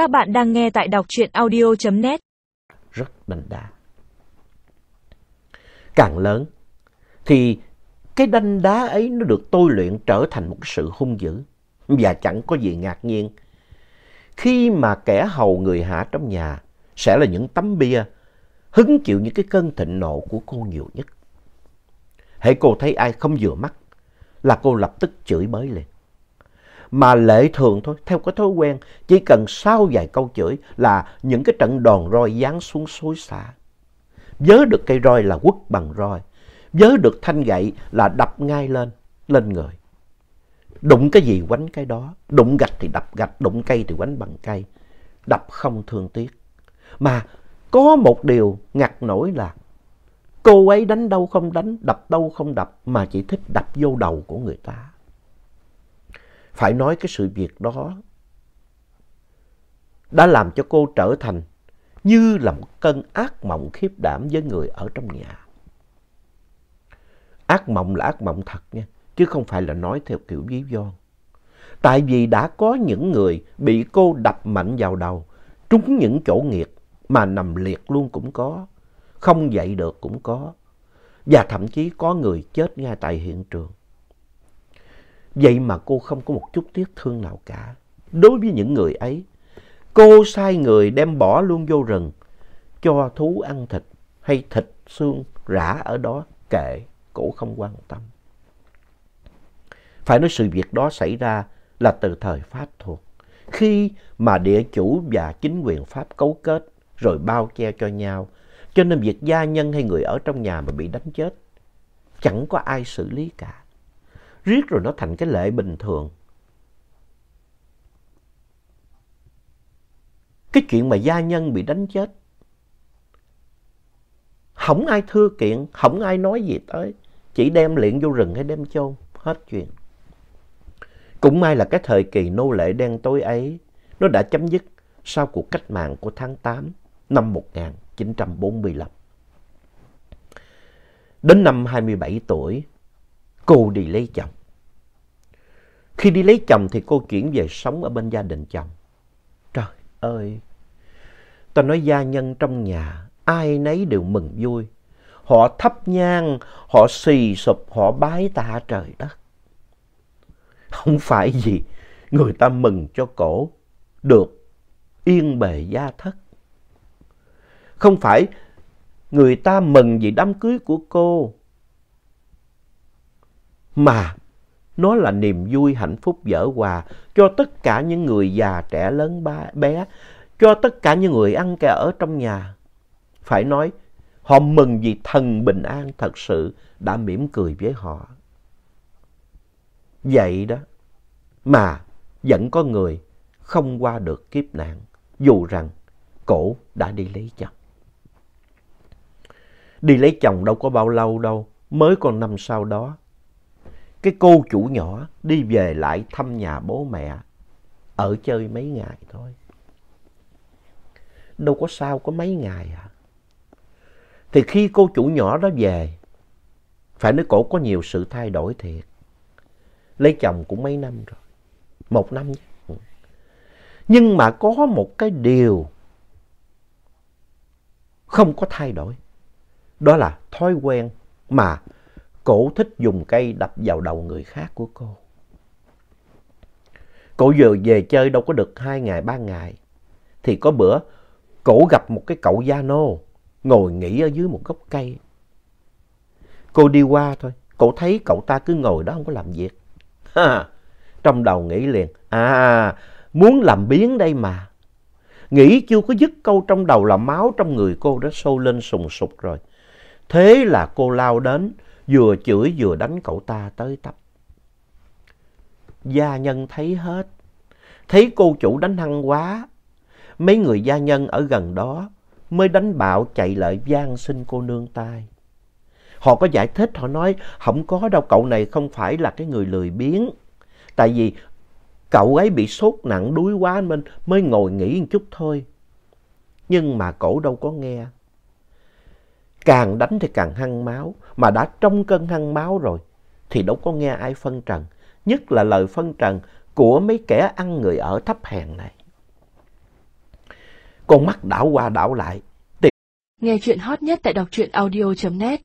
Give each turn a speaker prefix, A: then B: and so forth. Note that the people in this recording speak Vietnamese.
A: Các bạn đang nghe tại đọc truyện audio.net
B: Rất đanh đá. Càng lớn, thì cái đanh đá ấy nó được tôi luyện trở thành một sự hung dữ. Và chẳng có gì ngạc nhiên. Khi mà kẻ hầu người hạ trong nhà sẽ là những tấm bia hứng chịu những cái cơn thịnh nộ của cô nhiều nhất. Hãy cô thấy ai không vừa mắt là cô lập tức chửi bới lên. Mà lệ thường thôi, theo cái thói quen, chỉ cần sau vài câu chửi là những cái trận đòn roi giáng xuống xối xả. Vớ được cây roi là quất bằng roi, vớ được thanh gậy là đập ngay lên, lên người. Đụng cái gì quánh cái đó, đụng gạch thì đập gạch, đụng cây thì quánh bằng cây, đập không thương tiếc. Mà có một điều ngặt nổi là cô ấy đánh đâu không đánh, đập đâu không đập mà chỉ thích đập vô đầu của người ta. Phải nói cái sự việc đó đã làm cho cô trở thành như là một cơn ác mộng khiếp đảm với người ở trong nhà. Ác mộng là ác mộng thật nha, chứ không phải là nói theo kiểu ví von. Tại vì đã có những người bị cô đập mạnh vào đầu, trúng những chỗ nghiệt mà nằm liệt luôn cũng có, không dậy được cũng có, và thậm chí có người chết ngay tại hiện trường. Vậy mà cô không có một chút tiếc thương nào cả. Đối với những người ấy, cô sai người đem bỏ luôn vô rừng, cho thú ăn thịt hay thịt xương rã ở đó kệ, cô không quan tâm. Phải nói sự việc đó xảy ra là từ thời Pháp thuộc, khi mà địa chủ và chính quyền Pháp cấu kết rồi bao che cho nhau, cho nên việc gia nhân hay người ở trong nhà mà bị đánh chết, chẳng có ai xử lý cả riết rồi nó thành cái lệ bình thường. Cái chuyện mà gia nhân bị đánh chết, không ai thưa kiện, không ai nói gì tới, chỉ đem liện vô rừng hay đem chôn, hết chuyện. Cũng may là cái thời kỳ nô lệ đen tối ấy, nó đã chấm dứt sau cuộc cách mạng của tháng 8 năm 1945. Đến năm 27 tuổi, cô đi lấy chồng. Khi đi lấy chồng thì cô chuyển về sống ở bên gia đình chồng. Trời ơi! ta nói gia nhân trong nhà, ai nấy đều mừng vui. Họ thắp nhang, họ xì sụp, họ bái tạ trời đất. Không phải gì, người ta mừng cho cổ được yên bề gia thất. Không phải người ta mừng vì đám cưới của cô, mà nó là niềm vui hạnh phúc dở hòa cho tất cả những người già trẻ lớn bé, cho tất cả những người ăn kẻ ở trong nhà. Phải nói, họ mừng vì thần bình an thật sự đã mỉm cười với họ. Vậy đó, mà vẫn có người không qua được kiếp nạn, dù rằng cổ đã đi lấy chồng. Đi lấy chồng đâu có bao lâu đâu, mới còn năm sau đó cái cô chủ nhỏ đi về lại thăm nhà bố mẹ, ở chơi mấy ngày thôi. Đâu có sao, có mấy ngày à. Thì khi cô chủ nhỏ đó về, phải nói cổ có nhiều sự thay đổi thiệt. Lấy chồng cũng mấy năm rồi, một năm nhé. Nhưng mà có một cái điều không có thay đổi. Đó là thói quen mà cổ thích dùng cây đập vào đầu người khác của cô. Cổ vừa về chơi đâu có được hai ngày, ba ngày. Thì có bữa, cổ gặp một cái cậu gia nô ngồi nghỉ ở dưới một gốc cây. Cô đi qua thôi, cổ thấy cậu ta cứ ngồi đó không có làm việc. Ha, trong đầu nghĩ liền, à, muốn làm biến đây mà. Nghĩ chưa có dứt câu trong đầu là máu trong người cô đã sôi lên sùng sục rồi. Thế là cô lao đến, vừa chửi vừa đánh cậu ta tới tấp. Gia nhân thấy hết, thấy cô chủ đánh hăng quá. Mấy người gia nhân ở gần đó mới đánh bạo chạy lại gian xin cô nương tay. Họ có giải thích, họ nói không có đâu, cậu này không phải là cái người lười biếng. Tại vì cậu ấy bị sốt nặng đuối quá nên mới ngồi nghỉ một chút thôi. Nhưng mà cổ đâu có nghe. Càng đánh thì càng hăng máu, mà đã trong cơn hăng máu rồi thì đâu có nghe ai phân trần, nhất là lời phân trần của mấy kẻ ăn người ở thấp hèn này. con mắt đảo qua đảo lại.
A: Nghe chuyện hot nhất tại đọc truyện audio.net